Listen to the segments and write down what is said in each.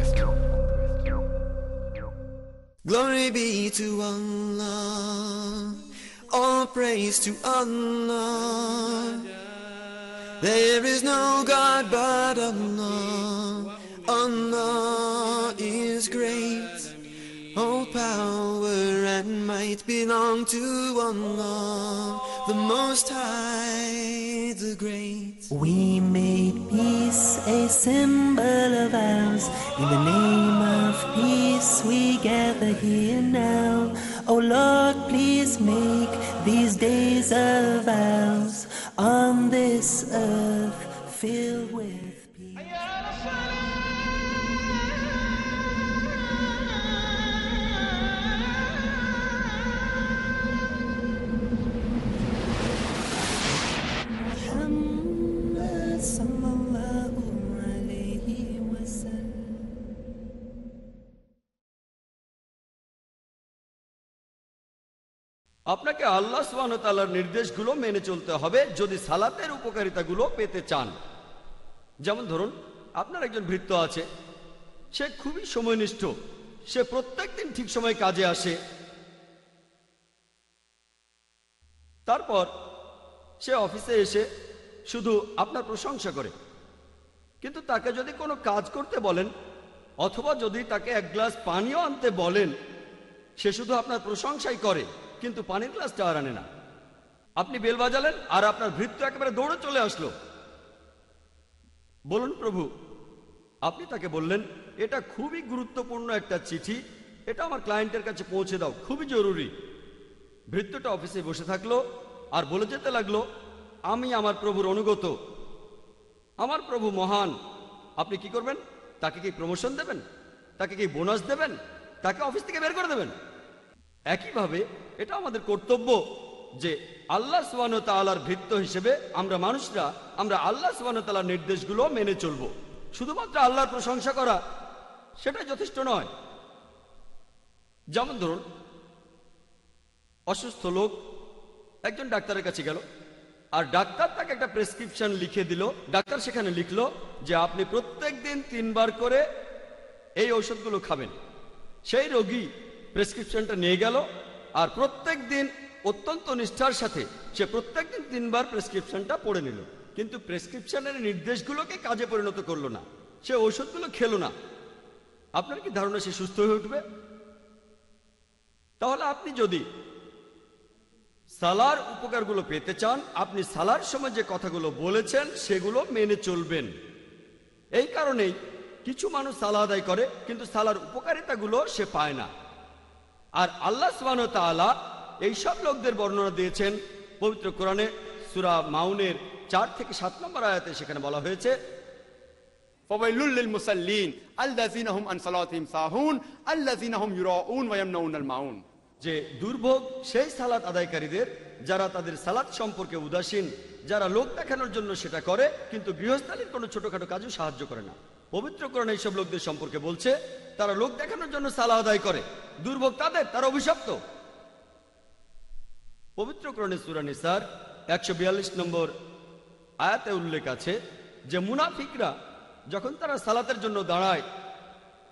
Glory be to Allah, all praise to Allah. There is no God but Allah, Allah is great. All power and might belong to Allah, the Most High, the Great. We made peace a symbol of ours. In the name of peace, we gather here now. Oh Lord, please make these days of ours on this earth filled with আপনাকে আল্লাহ সুবাহতাল্লার নির্দেশগুলো মেনে চলতে হবে যদি সালাতের উপকারিতাগুলো পেতে চান। যেমন ধরুন, আপনার একজন ভৃত্য আছে, সে খুবই সময়নিষ্ঠ, সে প্রত্যেক দিন ঠিক সময় কাজে আসে। তারপর সে অফিসে এসে শুধু আপনার প্রশংসা করে। কিন্তু তাকে যদি কোনো কাজ করতে বলেন, অথবা যদি তাকে এক গ্লাস পানিও আনতে বলেন, সে শুধু আপনার প্রশংসাই করে। কিন্তু পানির গ্লাসটা আর আনে না। আপনি বেল বাজালেন আর আপনার ভৃত্য একেবারে দৌড়ে চলে আসলো। বলুন প্রভু, আপনি তাকে বললেন, এটা খুবই গুরুত্বপূর্ণ একটা চিঠি, এটা আমার ক্লায়েন্টের কাছে পৌঁছে দাও, খুবই জরুরি। ভৃত্যটা অফিসে বসে থাকল আর বলে যেতে লাগল, আমি আমার প্রভুর অনুগত। আমার প্রভু মহান। আপনি কি করবেন? তাকে কি প্রমোশন দেবেন? তাকে কি বোনাস দেবেন? তাকে অফিস থেকে বের করে দেবেন? একইভাবে এটা আমাদের কর্তব্য যে আল্লাহ সুবান তালার ভিত্ত হিসেবে আমরা মানুষরা, আমরা আল্লাহ সুবান তালার নির্দেশগুলো মেনে চলবো। শুধুমাত্র আল্লাহর প্রশংসা করা সেটা যথেষ্ট নয়। যেমন ধরুন, অসুস্থ লোক একজন ডাক্তারের কাছে গেল, আর ডাক্তার তাকে একটা প্রেসক্রিপশন লিখে দিল। ডাক্তার সেখানে লিখলো যে আপনি প্রত্যেক দিন তিনবার করে এই ঔষধগুলো খাবেন। সেই রোগী প্রেসক্রিপশনটা নিয়ে গেল, আর প্রত্যেক দিন অত্যন্ত নিষ্ঠার সাথে সে প্রত্যেক দিন তিনবার প্রেসক্রিপশনটা পড়ে নিল। কিন্তু প্রেসক্রিপশনের নির্দেশগুলোকে কাজে পরিণত করল না। সে ঔষধগুলো খেলো না। আপনার কি ধারণা সে সুস্থ হয়ে উঠবে? তাহলে আপনি যদি সালার উপকারগুলো পেতে চান, আপনি সালার সময় যে কথাগুলো বলেছেন, সেগুলো মেনে চলবেন। এই কারণেই কিছু মানুষ সালা আদায় করে, কিন্তু সালার উপকারিতাগুলো সে পায় না। আর আল্লাহ সুবাহ তালা এইসব লোকদের বর্ণনা দিয়েছেন পবিত্র কোরআনে সুরা মাউনের চার থেকে সাত নম্বর আয়াতে সেখানে বলা হয়েছে মুসাল্লিন আন সাহুন মাউন। যে দুর্ভোগ সেই সালাত আদায়কারীদের যারা তাদের সালাত সম্পর্কে উদাসীন, যারা লোক দেখানোর জন্য সেটা করে, কিন্তু গৃহস্থালীর কোনো ছোটখাটো কাজও সাহায্য করে না। পবিত্রকরণ এইসব লোকদের সম্পর্কে বলছে, তারা লোক দেখানোর জন্য সালা আদায় করে, দুর্ভোগ তাদের, তারা অভিশপ্ত। পবিত্রকরণে সুরানিসার একশো বিয়াল্লিশ নম্বর আয়াতে উল্লেখ আছে যে, মুনাফিকরা যখন তারা সালাতের জন্য দাঁড়ায়,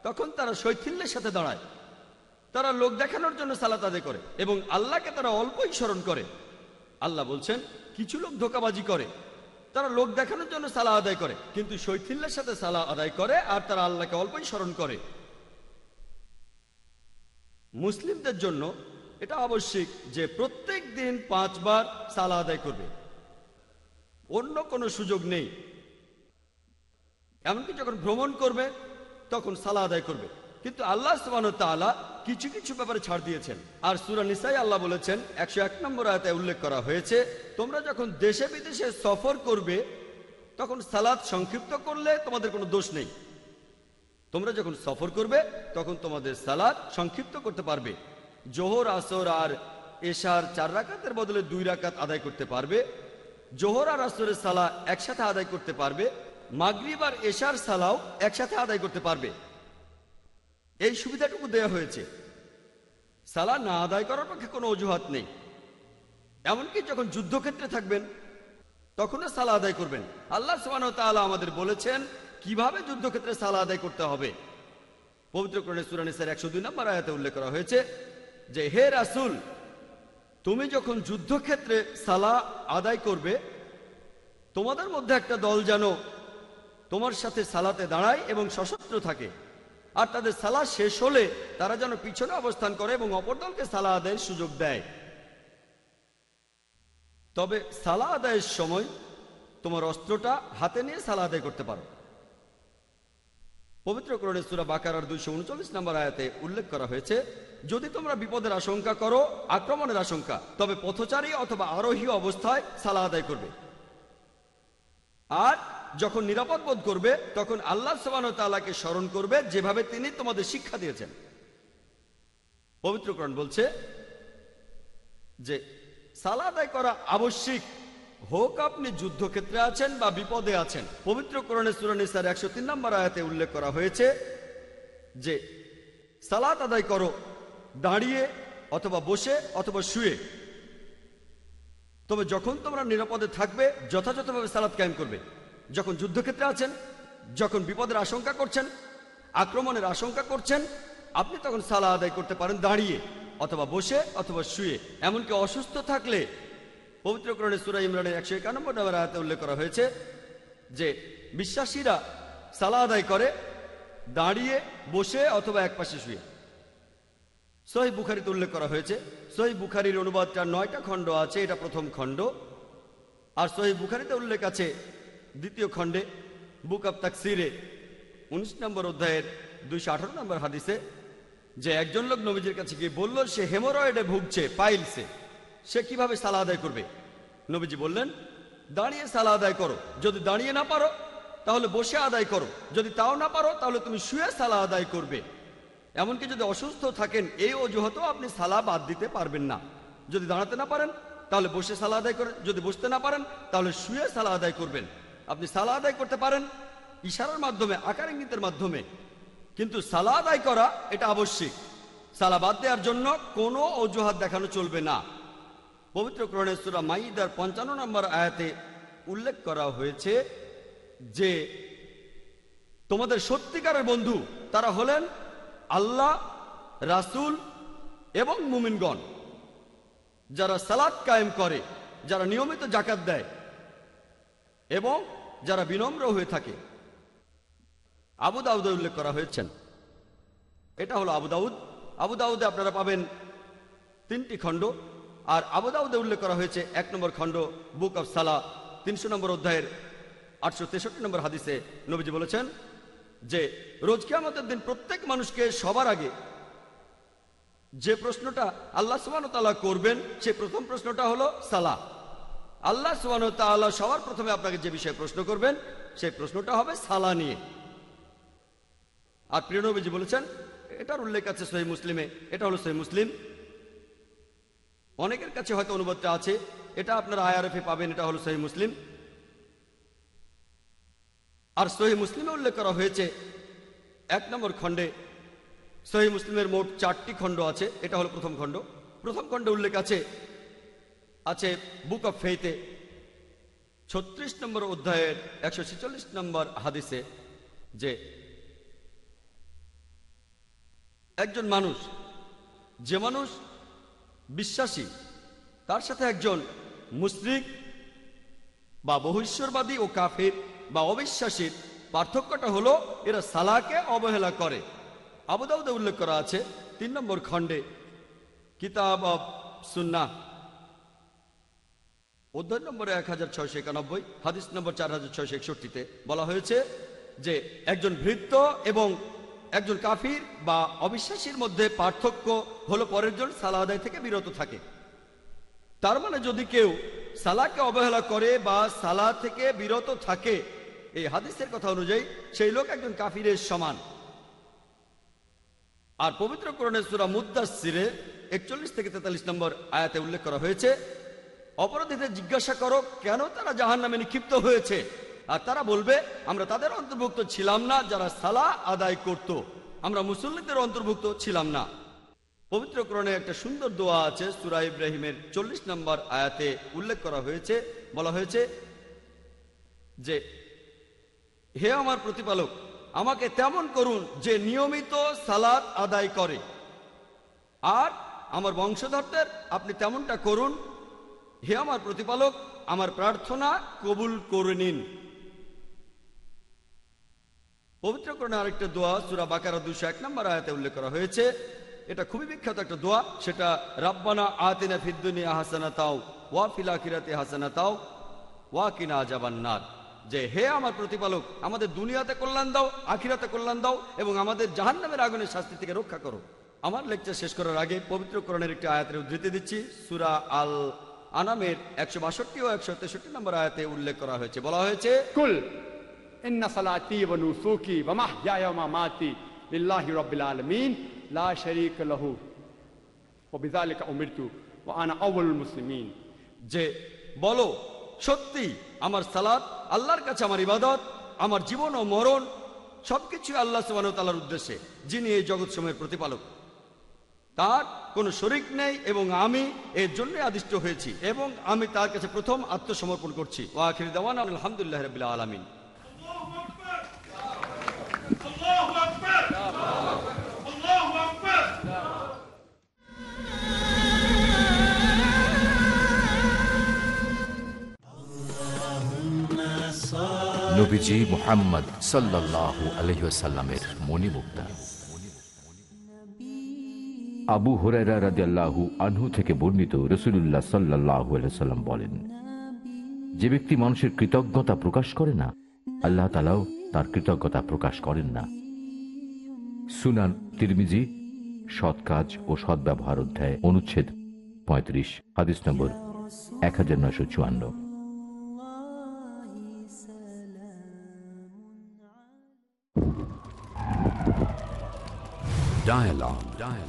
তখন তারা শৈথিল্যের সাথে দাঁড়ায়। তারা লোক দেখানোর জন্য সালাত আদায় করে এবং আল্লাহকে তারা অল্পই স্মরণ করে। আল্লাহ বলছেন, কিছু লোক ধোকাবাজি করে তারা লোক দেখানোর জন্য সালা আদায় করে। কিন্তু শৈথিল্যের সাথে সালা আদায় করে আর তারা আল্লাহকে অল্পই স্মরণ করে। মুসলিমদের জন্য এটা আবশ্যিক যে প্রত্যেক দিন পাঁচবার সালা আদায় করবে। অন্য কোনো সুযোগ নেই। এমনকি যখন ভ্রমণ করবে, তখন সালা আদায় করবে। কিন্তু আল্লাহ ওয়া কিছু কিছু ব্যাপারে ছাড় দিয়েছেন। আর সুরা নিসাই আল্লাহ বলেছেন, একশো এক নম্বর আয়াতে উল্লেখ করা হয়েছে, তোমরা যখন দেশে বিদেশে সফর করবে, তখন সালাদ সংক্ষিপ্ত করলে তোমাদের কোনো দোষ নেই। তোমরা যখন সফর করবে, তখন তোমাদের সালাদ সংক্ষিপ্ত করতে পারবে। জোহর, আসর আর এশার চার রাকাতের বদলে দুই রাকাত আদায় করতে পারবে। জোহর আর আসরের সালা একসাথে আদায় করতে পারবে। মাগরিব আর এশার সালাও একসাথে আদায় করতে পারবে। এই সুবিধাটুকু দেয়া হয়েছে। সালা না আদায় করার পক্ষে কোনো অজুহাত নেই। এমনকি যখন যুদ্ধক্ষেত্রে থাকবেন, তখনও সালা আদায় করবেন। আল্লাহ সুবহানাহু ওয়া তাআলা আমাদের বলেছেন, কীভাবে যুদ্ধক্ষেত্রে সালা আদায় করতে হবে? পবিত্র কোরআনে সূরা নিসার 102 নম্বর আয়াতে উল্লেখ করা হয়েছে যে, হে রাসুল, তুমি যখন যুদ্ধক্ষেত্রে সালা আদায় করবে, তোমাদের মধ্যে একটা দল যেন তোমার সাথে সালাতে দাঁড়ায় এবং সশস্ত্র থাকে। আর তাদের সালা শেষ হলে তারা যেন পিছনে অবস্থান করে এবং অপর দলকে সালা আদায়ের সুযোগ দেয়। তবে সালা আদায়ের সময় তোমার অস্ত্রটা হাতে নিয়ে সালা আদায় করতে পারো। পবিত্র করণে সুরা বাকারার দুইশো উনচল্লিশ নম্বর আয়াতে উল্লেখ করা হয়েছে, যদি তোমরা বিপদের আশঙ্কা করো, আক্রমণের আশঙ্কা, তবে পথচারী অথবা আরোহী অবস্থায় সালা আদায় করবে। আর যখন নিরাপদ বোধ করবে, তখন আল্লাহ সবান তালাকে স্মরণ করবে যেভাবে তিনি তোমাদের শিক্ষা দিয়েছেন। পবিত্রকরণ বলছে যে সালা আদায় করা আবশ্যিক। হোক আপনি যুদ্ধক্ষেত্রে আছেন বা বিপদে আছেন। পবিত্র করণে সুরানিসার একশো তিন নম্বর আয়াতে উল্লেখ করা হয়েছে যে, সালাত আদায় করো, দাঁড়িয়ে অথবা বসে অথবা শুয়ে। তবে যখন তোমরা নিরাপদে থাকবে, যথাযথভাবে সালাত কায়েম করবে। যখন যুদ্ধক্ষেত্রে আছেন, যখন বিপদের আশঙ্কা করছেন, আক্রমণের আশঙ্কা করছেন, আপনি তখন সালা আদায় করতে পারেন দাঁড়িয়ে, অথবা বসে, অথবা শুয়ে। এমনকি অসুস্থ থাকলে পবিত্রকরণে সুরা ইমরানের একশো একানব্বই নম্বর আয়াতে উল্লেখ করা হয়েছে যে, বিশ্বাসীরা সালা আদায় করে, দাঁড়িয়ে, বসে, অথবা একপাশে শুয়ে। সহি বুখারিতে উল্লেখ করা হয়েছে সহি বুখারির অনুবাদটা নয়টা খণ্ড আছে, এটা প্রথম খণ্ড। আর সহি বুখারিতে উল্লেখ আছে দ্বিতীয় খণ্ডে, বুক অব তাকসিরে, উনিশ নম্বর অধ্যায়ের দুইশো আঠারো নম্বর হাদিসে, যে একজন লোক নবীজির কাছে গিয়ে বলল, সে হেমোরয়েডে ভুগছে, পাইলসে। সে কীভাবে সালা আদায় করবে? নবীজি বললেন, দাঁড়িয়ে সালা আদায় করো। যদি দাঁড়িয়ে না পারো, তাহলে বসে আদায় করো। যদি তাও না পারো, তাহলে তুমি শুয়ে সালা আদায় করবে। এমনকি যদি অসুস্থ থাকেন, এই অজুহাতেও আপনি সালা বাদ দিতে পারবেন না। যদি দাঁড়াতে না পারেন, তাহলে বসে সালা আদায় করেন। যদি বসতে না পারেন, তাহলে শুয়ে সালা আদায় করবেন। আপনি সালা আদায় করতে পারেন ইশারার মাধ্যমে, আকার ইঙ্গিতের মাধ্যমে। কিন্তু সালা আদায় করা এটা আবশ্যিক। সালা বাদ দেওয়ার জন্য কোনো অজুহাত দেখানো চলবে না। পবিত্র ক্রণেশ্বরা মাইদার পঞ্চান্ন নম্বর আয়াতে উল্লেখ করা হয়েছে যে, তোমাদের সত্যিকারের বন্ধু তারা হলেন আল্লাহ, রাসূল এবং মুমিনগণ। যারা সালাদ কায়েম করে, যারা নিয়মিত জাকাত দেয় এবং যারা বিনম্র হয়ে থাকে। আবু দাউদে উল্লেখ করা হয়েছেন। এটা হলো আবু দাউদ। আবু দাউদে আপনারা পাবেন তিনটি খণ্ড। আর আবু দাউদে উল্লেখ করা হয়েছে এক নম্বর খণ্ড, বুক অফ সালা, তিনশো নম্বর অধ্যায়ের আটশো তেষট্টি নম্বর হাদিসে নবীজি বলেছেন যে, রোজ কিয়ামতের দিন প্রত্যেক মানুষকে সবার আগে যে প্রশ্নটা আল্লাহ সুবান করবেন, সে প্রথম প্রশ্নটা হলো সালা আল্লাহ সুবান সবার প্রথমে আপনাকে যে বিষয়ে প্রশ্ন করবেন, সেই প্রশ্নটা হবে সালা নিয়ে। আর প্রিয় নবীজি বলেছেন, এটার উল্লেখ আছে সহি মুসলিমে, এটা হলো সহি মুসলিম। অনেকের কাছে হয়তো অনুবাদটা আছে, এটা আপনারা আইআরএফে পাবেন, এটা হলো সহি মুসলিম। আর সহি মুসলিমে উল্লেখ করা হয়েছে, এক নম্বর খণ্ডে সহি মুসলিমের মোট চারটি খণ্ড আছে, এটা হলো প্রথম খণ্ড। প্রথম খণ্ডে উল্লেখ আছে আছে বুক অফ ফেইতে ছত্রিশ নম্বর অধ্যায়ের একশো ছেচল্লিশ নম্বর হাদিসে যে একজন মানুষ, যে মানুষ বিশ্বাসী, তার সাথে একজন মুসলিক বা বহিশ্বরবাদী ও কাফের বা অবিশ্বাসীর পার্থক্যটা হলো এরা সালাকে অবহেলা করে। আবুদাউদে উল্লেখ করা আছে তিন নম্বর খণ্ডে, কিতাব অব সুন্না অধ্যায় নম্বর এক হাজার ছয়শো একানব্বই, হাদিস নম্বর চার হাজার ছয়শো একষট্টিতে বলা হয়েছে যে একজন ভৃত্য এবং একজন কাফির বা অবিশ্বাসীর মধ্যে পার্থক্য হলো পরের জন সালা আদায় থেকে বিরত থাকে। তার মানে যদি কেউ সালাকে অবহেলা করে বা সালা থেকে বিরত থাকে, এই হাদিসের কথা অনুযায়ী সেই লোক একজন কাফিরের সমান। আর পবিত্র করণের সুরা মুদাসিরে একচল্লিশ থেকে তেতাল্লিশ নম্বর আয়াতে উল্লেখ করা হয়েছে অপরাধীদের জিজ্ঞাসা করো, কেন তারা জাহান নামে নিক্ষিপ্ত হয়েছে? আর তারা বলবে, আমরা তাদের অন্তর্ভুক্ত ছিলাম না যারা সালা আদায় করত। আমরা মুসল্লিদের অন্তর্ভুক্ত ছিলাম না। পবিত্র করণে একটা সুন্দর দোয়া আছে, সুরা ইব্রাহিমের চল্লিশ নম্বর আয়াতে উল্লেখ করা হয়েছে, বলা হয়েছে যে, হে আমার প্রতিপালক, আমাকে তেমন করুন যে নিয়মিত সালাদ আদায় করে। আর আমার বংশধরদের আপনি তেমনটা করুন হে আমার প্রতিপালক, আমার প্রার্থনা কবুল করে নিন। পবিত্রকরণে আরেকটা দোয়া, সুরা বাকারা দুশো এক নম্বর আয়াতে উল্লেখ করা হয়েছে। এটা খুবই বিখ্যাত একটা দোয়া, সেটা, রাব্বানা আতিনা ফিদ্দুনিয়া হাসানা তাও ওয়া ফিল আখিরাতে হাসানা তাও ওয়া কিনা আজাবান্নার যে, হে আমার প্রতিপালক, আমাদের দুনিয়াতে কল্যাণ দাও, আখিরাতে কল্যাণ দাও এবং আমাদের জাহান্নামের আগুনের শাস্তি থেকে রক্ষা করো। আমার লেকচার শেষ করার আগে পবিত্রকরণের একটি আয়াতের উদ্ধৃতি দিচ্ছি, সুরা আল আনামের একশো বাষট্টি ও একশো তেষট্টি নম্বর আয়াতে উল্লেখ করা হয়েছে। বলা হয়েছে কুল ইন্না সালাতি ওয়া নুসুকি ওয়া মাহইয়ায়া ওয়া মামাতি লিল্লাহি রাব্বিল আলামিন লা শারীকা লাহু ওয়া বিযালিকা উমিরতু ওয়া আনা আউয়ালুল মুসলিমিন। যে বলো সত্যি আমার সালাত আল্লাহর কাছে আমার ইবাদত আমার জীবন ও মরণ সবকিছু আল্লাহ সুবহানাহু ওয়া তাআলার উদ্দেশ্যে যিনি এই জগৎসমূহের প্রতিপালক। তার কোনো শরিক নেই এবং আমি এর জন্য আদিষ্ট হয়েছি এবং আমি তার কাছে প্রথম আত্মসমর্পণ করছি। ওয়াখির দেওয়ান আলহামদুলিল্লাহ রবিল্লা আলমিন। নবীজি মোহাম্মদ সাল্লাল্লাহু সাল্লাহ আলহিসাল্লামের মণিমুক্তা। আবু হুরায়রা রাদিয়াল্লাহু আনহু থেকে বর্ণিত রসুল্লাহ সাল্লাহু সাল্লাম বলেন, যে ব্যক্তি মানুষের কৃতজ্ঞতা প্রকাশ করে না, আল্লাহ তালাও তার কৃতজ্ঞতা প্রকাশ করেন না সুনান তিরমিজি, সৎ কাজ ও সদ্ব্যবহার অধ্যায়, অনুচ্ছেদ পঁয়ত্রিশ, হাদিস নম্বর এক হাজার নয়শো চুয়ান্ন Dialogue. Dialogue.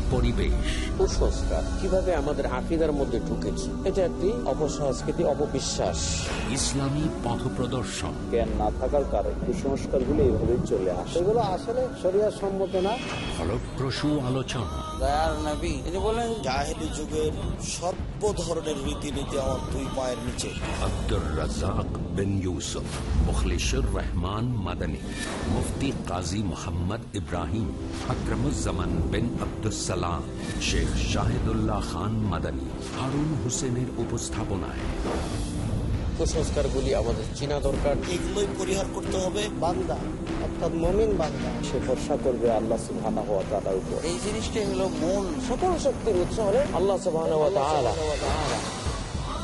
পরিবেশ। কুসংস্কার কীভাবে আমাদের আকিদার মধ্যে ঢুকেছে এটা একটি অপসংস্কৃতি অপবিশ্বাস। ইসলামী পথ প্রদর্শন জ্ঞান না থাকার কারণে কুসংস্কারগুলো এইভাবে চলে আসে। এগুলো আসলে শরীর সম্মত না। ফলপ্রসূ আলোচনা। দয়ার নবী বলেন জাহেলি যুগের সর্ব ধরনের রীতিনীতি আমার দুই পায়ের নিচে। আব্দুর রাজাক বিন ইউসুফ মুখলিশুর রহমান মাদানী মুফতি কাজী মোহাম্মদ ইব্রাহিম আকরমুজ্জামান বিন আব্দুসালাম শেখ শাহিদুল্লাহ খান মাদানী হারুন হোসেনের উপস্থাপনায়। কুসংস্কার গুলি আমাদের চিনা দরকার। এগুলোই পরিহার করতে হবে। বান্দা অর্থাৎ মমিন বান্দা সে ভরসা করবে আল্লাহ সুবহানাহু ওয়া তাআলার উপর। এই জিনিসটাই হলো মূল। সকল শক্তির উৎস হলো আল্লাহ সুবহানাহু ওয়া তাআলা।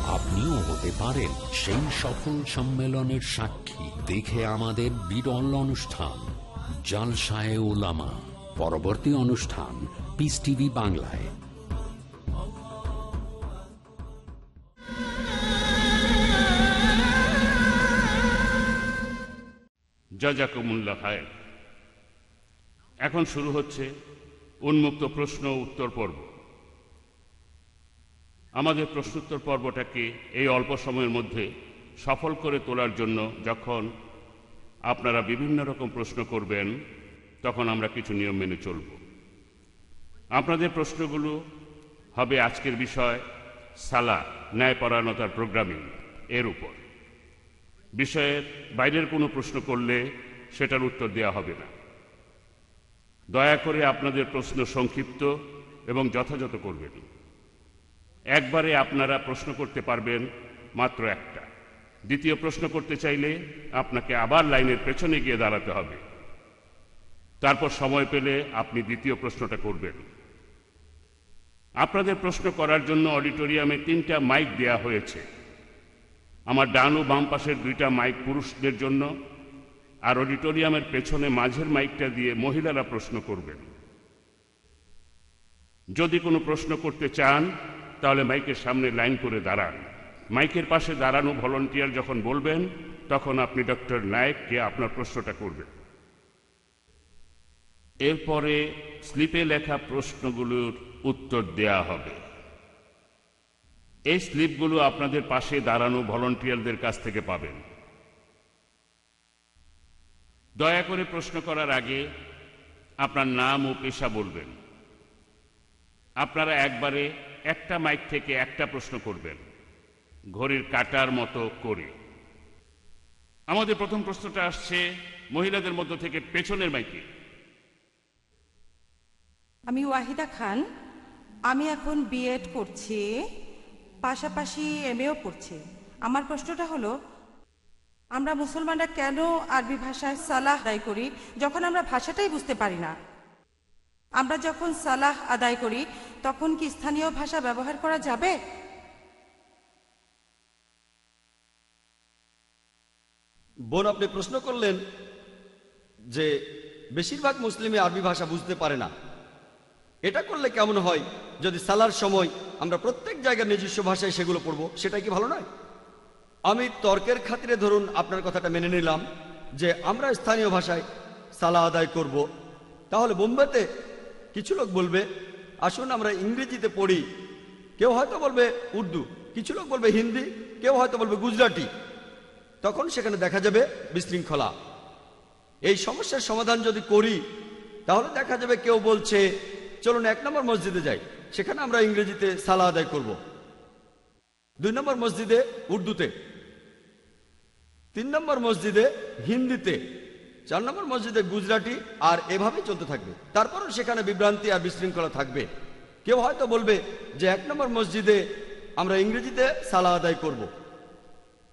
আপনিও হতে পারেন সেই সফল সম্মেলনের সাক্ষী। দেখে আমাদের বিরল অনুষ্ঠান জালসায় ওলামা পরবর্তী অনুষ্ঠান পিস টিভি বাংলায় জাজাকুমুল্লাহ খায়ের এখন শুরু হচ্ছে উন্মুক্ত প্রশ্ন উত্তর পর্ব। আমাদের প্রশ্নোত্তর পর্বটাকে এই অল্প সময়ের মধ্যে সফল করে তোলার জন্য যখন আপনারা বিভিন্ন রকম প্রশ্ন করবেন, তখন আমরা কিছু নিয়ম মেনে চলব। আপনাদের প্রশ্নগুলো হবে আজকের বিষয় সালা, ন্যায়পরায়ণতার প্রোগ্রামিং এর উপর। বিষয়ের বাইরের কোনো প্রশ্ন করলে সেটার উত্তর দেওয়া হবে না। দয়া করে আপনাদের প্রশ্ন সংক্ষিপ্ত এবং যথাযথ করবেন। একবারে আপনারা প্রশ্ন করতে পারবেন মাত্র একটা। দ্বিতীয় প্রশ্ন করতে চাইলে আপনাকে আবার লাইনের পেছনে গিয়ে দাঁড়াতে হবে। তারপর সময় পেলে আপনি দ্বিতীয় প্রশ্নটা করবেন। আপনাদের প্রশ্ন করার জন্য অডিটোরিয়ামে তিনটা মাইক দেয়া হয়েছে। আমার ডান ও বাম পাশের দুইটা মাইক পুরুষদের জন্য আর অডিটোরিয়ামের পেছনে মাঝের মাইকটা দিয়ে মহিলারা প্রশ্ন করবেন। যদি কোনো প্রশ্ন করতে চান, তাহলে মাইকের সামনে লাইন করে দাঁড়ান। মাইকের পাশে দাঁড়ানো ভলান্টিয়ার যখন বলবেন, তখন আপনি ডক্টর নায়েককে আপনার প্রশ্নটা করবেন। এরপরে স্লিপে লেখা প্রশ্নগুলোর উত্তর দেয়া হবে। এই স্লিপগুলো আপনাদের পাশে দাঁড়ানো ভলান্টিয়ারদের কাছ থেকে পাবেন। দয়া করে প্রশ্ন করার আগে আপনার নাম ও পেশা বলবেন। আপনারা একবারে একটা মাইক থেকে একটা প্রশ্ন করবেন, ঘড়ির কাটার মতো করে। আমাদের প্রথম প্রশ্নটা আসছে মহিলাদের মধ্য থেকে পেছনের মাইকে। আমি ওয়াহিদা খান আমি এখন বিএড করছি, পাশাপাশি এমএও পড়ছি। আমার প্রশ্নটা হলো, আমরা মুসলমানরা কেন আরবি ভাষায় সালাহ আদায় করি, যখন আমরা ভাষাটাই বুঝতে পারি না? আমরা যখন সালাহ আদায় করি, তখন কি স্থানীয় ভাষা ব্যবহার করা যাবে? বোন, আপনি প্রশ্ন করলেন যে, বেশিরভাগ মুসলিমে আরবি ভাষা বুঝতে পারে না। এটা করলে কেমন হয়? যদি সালার সময় আমরা প্রত্যেক জায়গার নিজস্ব ভাষায় সেগুলো পড়ব, সেটা কি ভালো নয়? আমি তর্কের খাতিরে ধরুন আপনার কথাটা মেনে নিলাম যে আমরা স্থানীয় ভাষায় সালা আদায় করব। তাহলে বোম্বেতে কিছু লোক বলবে, আসুন আমরা ইংরেজিতে পড়ি। কেউ হয়তো বলবে উর্দু, কিছু লোক বলবে হিন্দি, কেউ হয়তো বলবে গুজরাটি। তখন সেখানে দেখা যাবে বিশৃঙ্খলা। এই সমস্যার সমাধান যদি করি, তাহলে দেখা যাবে কেউ বলছে চলুন এক নম্বর মসজিদে যাই। সেখানে আমরা ইংরেজিতে সালা আদায় করব। দুই নম্বর মসজিদে উর্দুতে। তিন নম্বর মসজিদে হিন্দিতে। চার নম্বর মসজিদে গুজরাটি আর এভাবে চলতে থাকবে। তারপরও সেখানে বিভ্রান্তি আর বিশৃঙ্খলা থাকবে। কেউ হয়তো বলবে যে এক নম্বর মসজিদে আমরা ইংরেজিতে সালা আদায় করব।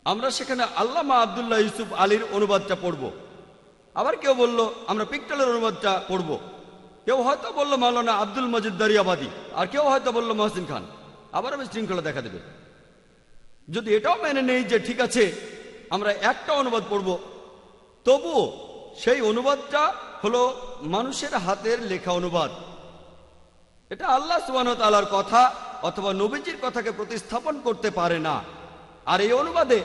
আমরা সেখানে আল্লামা আবদুল্লাহ ইউসুফ আলীর অনুবাদটা পড়ব। আবার কেউ বলল, আমরা পিকটালের অনুবাদটা পড়ব। কেউ হয়তো বলল মাওলানা আব্দুল মজিদ দারিয়াবাদী, আর কেউ হয়তো বলল মহসিন খান। আবার আমি শৃঙ্খলা দেখা দেবে। যদি এটাও মেনে নেই যে ঠিক আছে, আমরা একটা অনুবাদ পড়ব, তবুও সেই অনুবাদটা হলো মানুষের হাতের লেখা অনুবাদ। এটা আল্লাহ সুবাহর কথা অথবা নবীজির কথাকে প্রতিস্থাপন করতে পারে না। আর এই অনুবাদে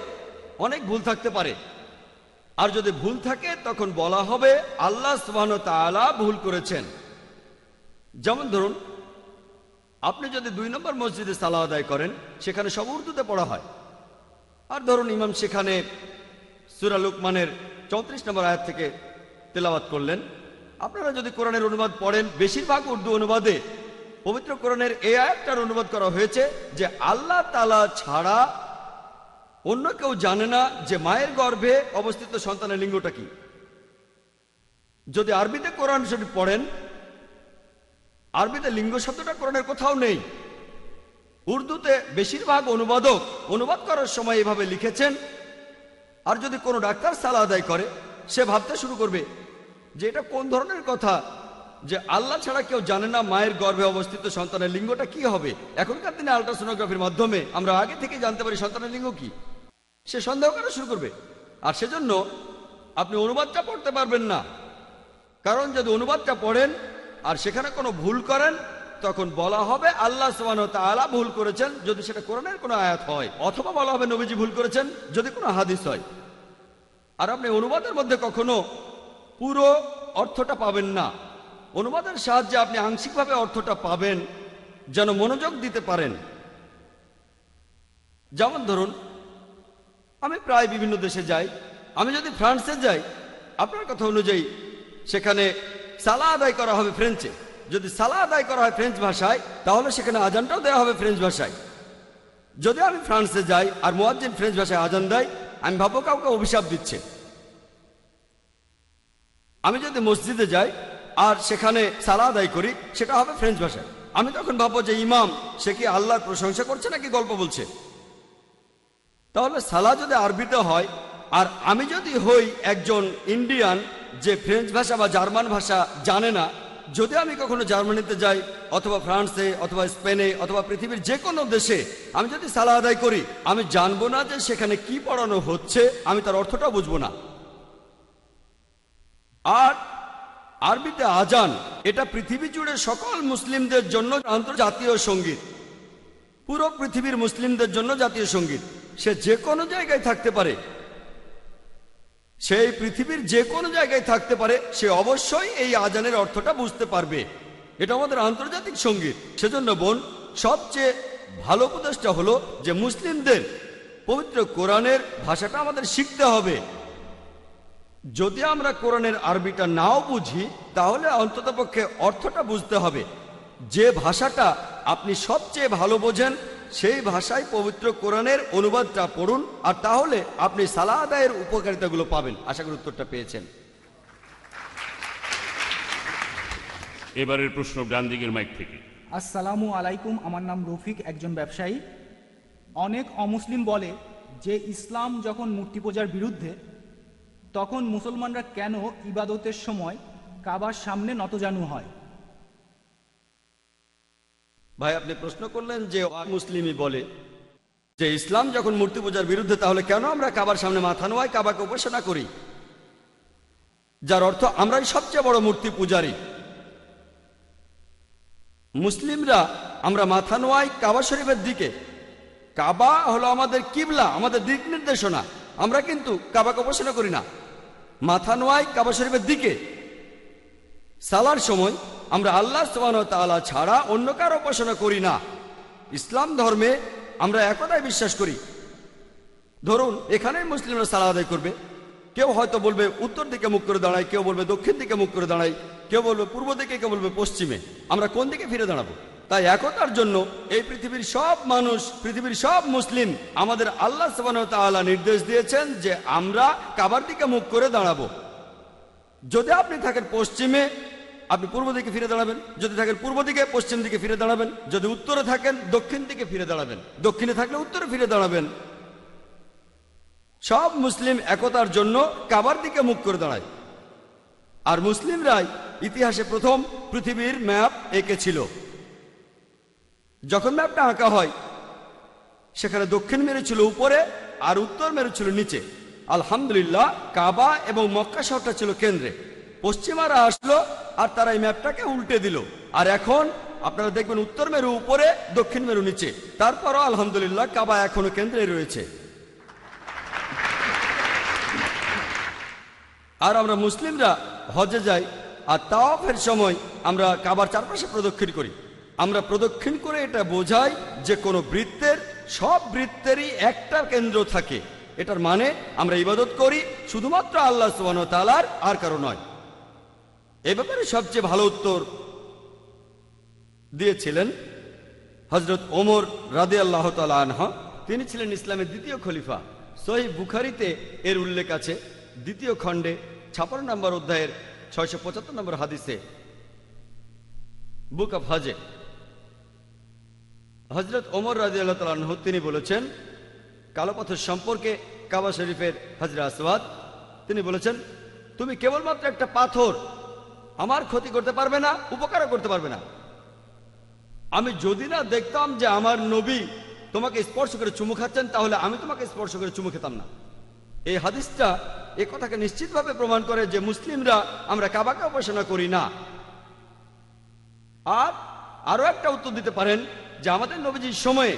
অনেক ভুল থাকতে পারে। আর যদি ভুল থাকে, তখন বলা হবে আল্লাহ সুবাহন তালা ভুল করেছেন। যেমন ধরুন, আপনি যদি দুই নম্বর মসজিদে সালা আদায় করেন, সেখানে সব উর্দুতে পড়া হয়। আর ধরুন, ইমাম সেখানে সুরা লুকমানের চৌত্রিশ নম্বর আয়াত থেকে তেলাওয়াত করলেন। আপনারা যদি কোরআনের অনুবাদ পড়েন, বেশিরভাগ উর্দু অনুবাদে পবিত্র কোরআনের এই আয়াতটার অনুবাদ করা হয়েছে যে আল্লাহ তালা ছাড়া অন্য কেউ জানে না যে মায়ের গর্ভে অবস্থিত সন্তানের লিঙ্গটা কি। যদি আরবিতে কোরআন শরীফ পড়েন আরবিতে লিঙ্গ শব্দটা কোরআনের কোথাও নেই। উর্দুতে বেশিরভাগ অনুবাদক অনুবাদ করার সময় এভাবে লিখেছেন, আর যদি কোনো ডাক্তার সালা আদায় করে, সে ভাবতে শুরু করবে যে এটা কোন ধরনের কথা, যে আল্লাহ ছাড়া কেউ জানে না মায়ের গর্ভে অবস্থিত সন্তানের লিঙ্গটা কি হবে। এখনকার দিনে আলট্রাসোনোগ্রাফির মাধ্যমে আমরা আগে থেকে জানতে পারি সন্তানের লিঙ্গ কি। সে সন্দেহ করা শুরু করবে। আর সেজন্য আপনি অনুবাদটা পড়তে পারবেন না। কারণ যদি অনুবাদটা পড়েন আর সেখানে কোনো ভুল করেন, তখন বলা হবে আল্লাহ সুবান তালা ভুল করেছেন, যদি সেটা কোরআনের কোনো আয়াত হয়। অথবা বলা হবে নবীজি ভুল করেছেন, যদি কোনো হাদিস হয়। আর আপনি অনুবাদের মধ্যে কখনো পুরো অর্থটা পাবেন না। অনুবাদের সাহায্যে আপনি আংশিকভাবে অর্থটা পাবেন, যেন মনোযোগ দিতে পারেন। যেমন ধরুন, আমি প্রায় বিভিন্ন দেশে যাই। আমি যদি ফ্রান্সে যাই, আপনার কথা অনুযায়ী সেখানে সালা আদায় করা হবে ফ্রেঞ্চে যদি সালা আদায় করা হয় ফ্রেঞ্চ ভাষায়, তাহলে সেখানে আজানটাও দেওয়া হবে ফ্রেঞ্চ ভাষায়। যদি আমি ফ্রান্সে যাই আর মোয়াজ্জিন ফ্রেঞ্চ ভাষায় আজান দেয়, আমি ভাবো কাউকে অভিশাপ দিচ্ছে। আমি যদি মসজিদে যাই আর সেখানে সালা আদায় করি, সেটা হবে ফ্রেঞ্চ ভাষায়। আমি তখন ভাববো যে ইমাম, সে কি আল্লাহর প্রশংসা করছে নাকি গল্প বলছে? তাহলে সালা যদি আরবিতে হয়, আর আমি যদি হই একজন ইন্ডিয়ান যে ফ্রেঞ্চ ভাষা বা জার্মান ভাষা জানে না, যদি আমি কখনো জার্মানিতে যাই, অথবা ফ্রান্সে, অথবা স্পেনে, অথবা পৃথিবীর যে কোনো দেশে, আমি যদি সালা আদায় করি, আমি জানব না যে সেখানে কি পড়ানো হচ্ছে, আমি তার অর্থটা বুঝব না। আর আরবিতে আজান, এটা পৃথিবী জুড়ে সকল মুসলিমদের জন্য আন্তর্জাতীয় সংগীত। পুরো পৃথিবীর মুসলিমদের জন্য জাতীয় সংগীত। সে যে কোনো জায়গায় থাকতে পারে। সেই পৃথিবীর যে কোনো জায়গায় থাকতে পারে, সে অবশ্যই এই আজানের অর্থটা বুঝতে পারবে। এটা আমাদের আন্তর্জাতিক সংগীত। সেজন্য বোন, সবচেয়ে ভালো উপদেশটা হলো যে মুসলিমদের পবিত্র কোরআনের ভাষাটা আমাদের শিখতে হবে। যদি আমরা কোরআনের আরবিটা নাও বুঝি, তাহলে অন্ততপক্ষে অর্থটা বুঝতে হবে। যে ভাষাটা আপনি সবচেয়ে ভালো বোঝেন সেই ভাষায় পবিত্র কোরআনের অনুবাদটা পড়ুন আর তাহলে আপনি সালা আদায়ের উপকারিতাগুলো পাবেন। আশা করি উত্তরটা পেয়েছেন। এবারের প্রশ্ন ডান দিকের মাইক থেকে। আসসালামু আলাইকুম আমার নাম রফিক একজন ব্যবসায়ী। অনেক অমুসলিম বলে যে ইসলাম যখন মূর্তি পূজার বিরুদ্ধে তখন মুসলমানরা কেন ইবাদতের সময় কাবার সামনে নতজানু হয়? ভাই, আপনি প্রশ্ন করলেন যে মুসলিমই বলে। যে ইসলাম যখন মূর্তি পূজার বিরুদ্ধে, তাহলে কেন আমরা কাবার সামনে মাথা নোয়াই, কাবাকে উপাসনা করি? যার অর্থ আমরাই সবচেয়ে বড় মূর্তি পূজারী। মুসলিমরা আমরা মাথা নোয়াই কাবা শরীফের দিকে। কাবা হলো আমাদের কিবলা, আমাদের দিক নির্দেশনা। আমরা কিন্তু কাবাকে উপাসনা করি না। মাথা নোয়াই কাবা শরীফের দিকে। সালার সময় আমরা আল্লাহ তাআলা ছাড়া অন্য কার উপাসনা করি না। ইসলাম ধর্মে আমরা একতায় বিশ্বাস করি। ধরুন এখানে মুসলিমরা সালা আদায় করবে। কেউ হয়তো বলবে, উত্তর দিকে মুখ করে দাঁড়ায় কেউ বলবে, দক্ষিণ দিকে মুখ করে দাঁড়ায় কেউ বলবে, পূর্ব দিকে, কেউ বলবে, পশ্চিমে। আমরা কোন দিকে ফিরে দাঁড়াবো? তাই একতার জন্য এই পৃথিবীর সব মানুষ, পৃথিবীর সব মুসলিম আমাদের আল্লাহ তাআলা নির্দেশ দিয়েছেন যে আমরা কাবার দিকে মুখ করে দাঁড়াবো। যদি আপনি থাকেন পশ্চিমে আপনি পূর্ব দিকে ফিরে দাঁড়াবেন, যদি থাকেন পূর্ব দিকে, পশ্চিম দিকে ফিরে দাঁড়াবেন, যদি উত্তরে থাকেন দক্ষিণ দিকে ফিরে দাঁড়াবেন। দক্ষিণে থাকলে উত্তরে ফিরে দাঁড়াবেন। সব মুসলিম একতার জন্য কাবার দিকে মুখ করে দাঁড়ায়। আর মুসলিমরাই ইতিহাসে প্রথম পৃথিবীর ম্যাপ এঁকেছিল যখন ম্যাপটা আঁকা হয়, সেখানে দক্ষিণ মেরু ছিল উপরে আর উত্তর মেরু ছিল নিচে। আলহামদুলিল্লাহ, কাবা এবং মক্কা শহরটা ছিল কেন্দ্রে। পশ্চিমারা আসলো আর তারা এই ম্যাপটাকে উল্টে দিল। আর এখন আপনারা দেখবেন উত্তর মেরু, উপরে, দক্ষিণ মেরু, নিচে। তারপরও আলহামদুলিল্লাহ কাবা এখনও কেন্দ্রে রয়েছে। আর আমরা মুসলিমরা হজে যাই আর তাওয়াফের সময় আমরা কাবার চারপাশে প্রদক্ষিণ করি। আমরা প্রদক্ষিণ করে এটা বোঝাই যে কোনো বৃত্তের, সব বৃত্তেরই একটা কেন্দ্র থাকে। এটার মানে আমরা ইবাদত করি শুধুমাত্র আল্লাহ সুবান তালার আর কারও নয়। এ ব্যাপারে সবচেয়ে ভালো উত্তর দিয়েছিলেন হজরত ওমর রাদে আল্লাহ আনহা। তিনি ছিলেন ইসলামের দ্বিতীয় খলিফা। সহি বুখারিতে এর উল্লেখ আছে। দ্বিতীয় খণ্ডে ছাপান্ন নম্বর অধ্যায়ের ছয়শো পঁচাত্তর নম্বর হাদিসে। বুক অফ হজে হজরত ওমর রাজি আল্লাহ তিনি বলেছেন কালোপথের সম্পর্কে কাবা শরীফের হজরা আসওয়াদ, তিনি বলেছেন, তুমি কেবলমাত্র একটা পাথর আমার ক্ষতি করতে পারবে না, উপকারও করতে পারবে না। আমি যদি না দেখতাম যে আমার নবী তোমাকে স্পর্শ করে চুমু খাচ্ছেন, তাহলে আমি তোমাকে স্পর্শ করে চুমু খেতাম না। এই হাদিসটা এ কথাকে নিশ্চিতভাবে প্রমাণ করে যে মুসলিমরা আমরা কাবাকে উপাসনা করি না। আর আরও একটা উত্তর দিতে পারেন যে আমাদের নবীজির সময়ে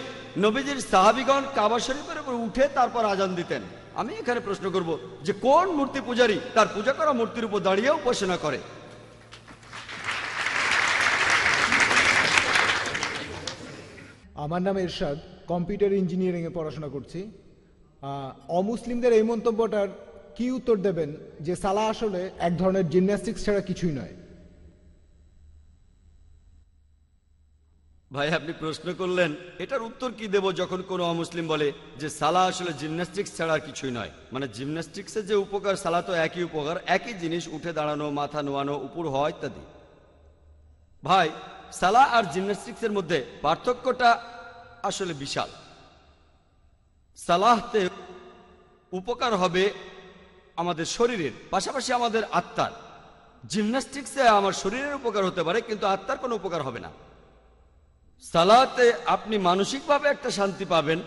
নবীজির সাহাবিগণ কাবা শরীফের উপর উঠে তারপর আজান দিতেন। আমি এখানে প্রশ্ন করব যে কোন মূর্তি পূজারী তার পূজা করা মূর্তির উপর দাঁড়িয়ে উপাসনা করে? আমার নাম এরশাদ, কম্পিউটার ইঞ্জিনিয়ারিংয়ে পড়াশোনা করছি। অমুসলিমদের এই মন্তব্যটার কি উত্তর দেবেন যে সালা আসলে এক ধরনের জিমন্যাস্টিক্স ছাড়া কিছুই নয়? ভাই, আপনি প্রশ্ন করলেন, এটার উত্তর কি দেব যখন কোনো অমুসলিম বলে যে সালা আসলে জিমন্যাস্টিক্স ছাড়া কিছুই নয়? মানে জিমন্যাস্টিক্সের যে উপকার, সালা তো একই উপকার, একই জিনিস, উঠে দাঁড়ানো, মাথা নোয়ানো, উপর হওয়া ইত্যাদি। ভাই সালা আর জিমন্যাস্টিক্সের মধ্যে পার্থক্যটা আসলে বিশাল। সালাহতে উপকার হবে আমাদের শরীরের, পাশাপাশি আমাদের আত্মার। জিমন্যাস্টিক্সে আমার শরীরের উপকার হতে পারে, কিন্তু আত্মার কোনো উপকার হবে না। সালাতে আপনি মানসিকভাবে একটা শান্তি পাবেন,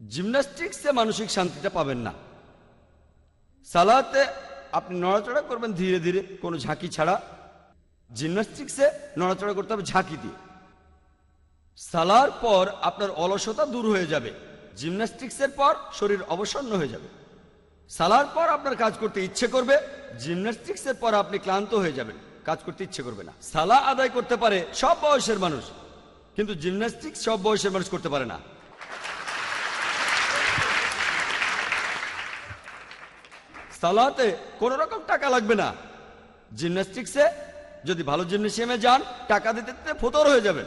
জিমন্যাস্টিক্সে মানসিক শান্তিটা পাবেন না। সালাতে আপনি নড়াচড়া করবেন ধীরে ধীরে, কোনো ঝাঁকি ছাড়া। জিমন্যাস্টিক্সে নড়াচড়া করতে হবে, ঝাঁকি দিয়ে। সালার পর আপনার অলসতা দূর হয়ে যাবে। জিমন্যাস্টিক্সের পর শরীর অবসন্ন হয়ে যাবে। সালার পর আপনার কাজ করতে ইচ্ছে করবে, জিমন্যাস্টিক্সের পর আপনি ক্লান্ত হয়ে যাবেন। কাজ করতে ইচ্ছে করবে না। সালা আদায় করতে পারে সব বয়সের মানুষ, কিন্তু জিমন্যাস্টিক্স সব বয়সের মানুষ করতে পারে না। সালাতে কোন রকম টাকা লাগবে না। জিমন্যাস্টিক্সে যদি ভালো জিমনেশিয়ামে যান, টাকা দিতে দিতে ফতর হয়ে যাবে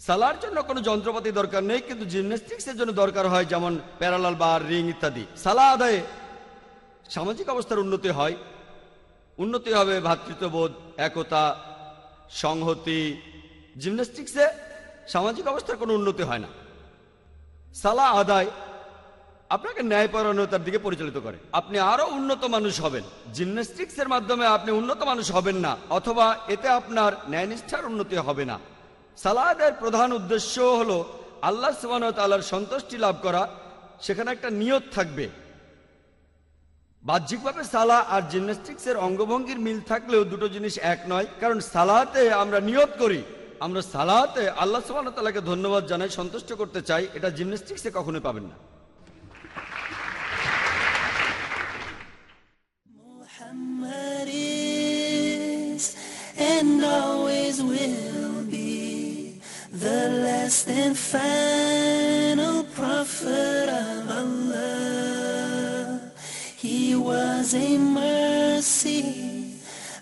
সালার জন্য কোনো যন্ত্রপাতি দরকার নেই, কিন্তু জিমন্যাস্টিক্সের জন্য দরকার হয় যেমন প্যারালাল বার, রিং ইত্যাদি। সালা আদায়ে সামাজিক অবস্থার উন্নতি হয়। উন্নতি হবে ভ্রাতৃত্ববোধ একতা, সংহতি। জিমন্যাস্টিক্সে সামাজিক অবস্থার কোনো উন্নতি হয় না। সালা আদায় আপনাকে ন্যায়পরায়ণতার দিকে পরিচালিত করে। আপনি আরও উন্নত মানুষ হবেন। জিমন্যাস্টিক্সের মাধ্যমে আপনি উন্নত মানুষ হবেন না, অথবা এতে আপনার ন্যায়নিষ্ঠার উন্নতি হবে না। সালাদের প্রধান উদ্দেশ্য হল আল্লাহ সুবাহর সন্তুষ্টি লাভ করা। সেখানে একটা নিয়ত থাকবে। বাহ্যিকভাবে সালা আর জিমন্যাস্টিক্সের অঙ্গভঙ্গির মিল থাকলেও দুটো জিনিস এক নয়, কারণ সালাতে আমরা নিয়ত করি। আমরা সালাতে আল্লাহ সুবাহ তালাকে ধন্যবাদ জানাই, সন্তুষ্ট করতে চাই, এটা জিমন্যাস্টিক্সে কখনোই পাবেন না। And always will be the last and final prophet of Allah. He was a mercy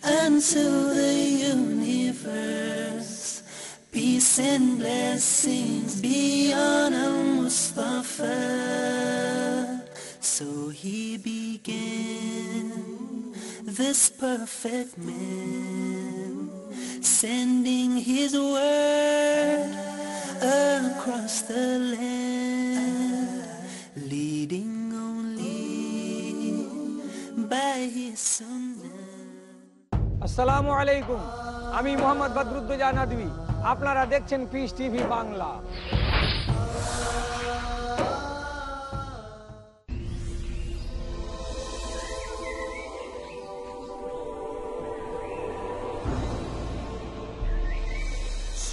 unto the universe. Peace and blessings be on al-Mustafa. So he began this perfect man, sending his word across the land, leading only by his sunnah. আসসালামু আলাইকুম আমি মোহাম্মদ বদরুদ্দোজা নদী আপনারা দেখছেন piece TV Bangla